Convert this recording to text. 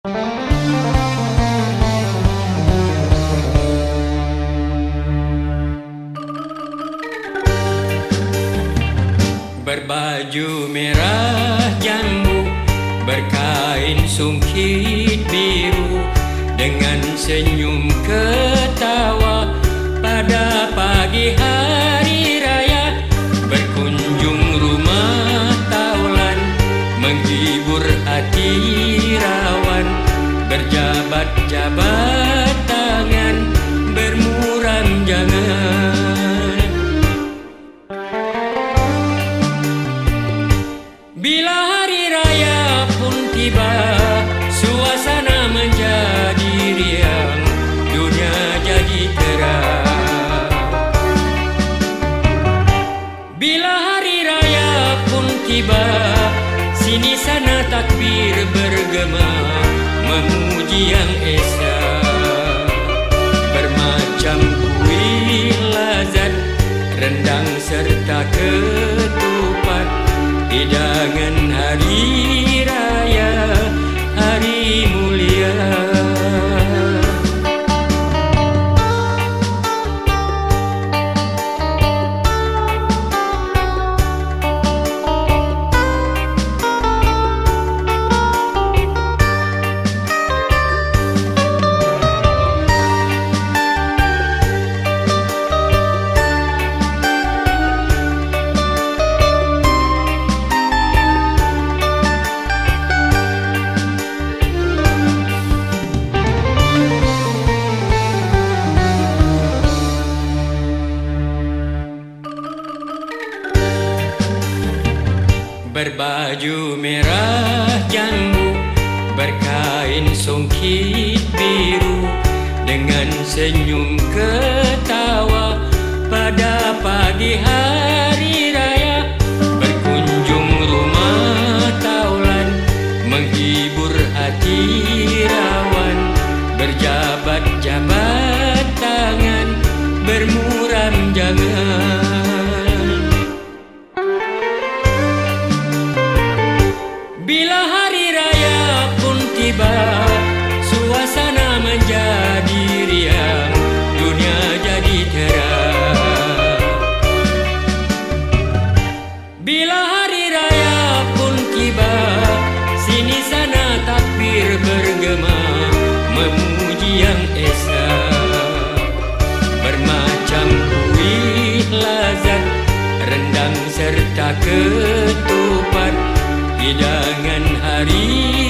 Berbaju merah jambu Berkain sungkit biru Dengan senyum ketawa jangan. Bila hari raya pun tiba Suasana menjadi riang Dunia jadi terang. Bila hari raya pun tiba Sini sana takbir bergema Memuji yang esa Rendang serta ketupat Berbaju merah jambu Berkain songkit biru. Dengan senyum ketawa Pada pagi hari hari raya pun tiba Suasana menjadi riang Dunia jadi cerah Bila hari raya pun tiba Sini sana takbir bergema Memuji yang esa. hari.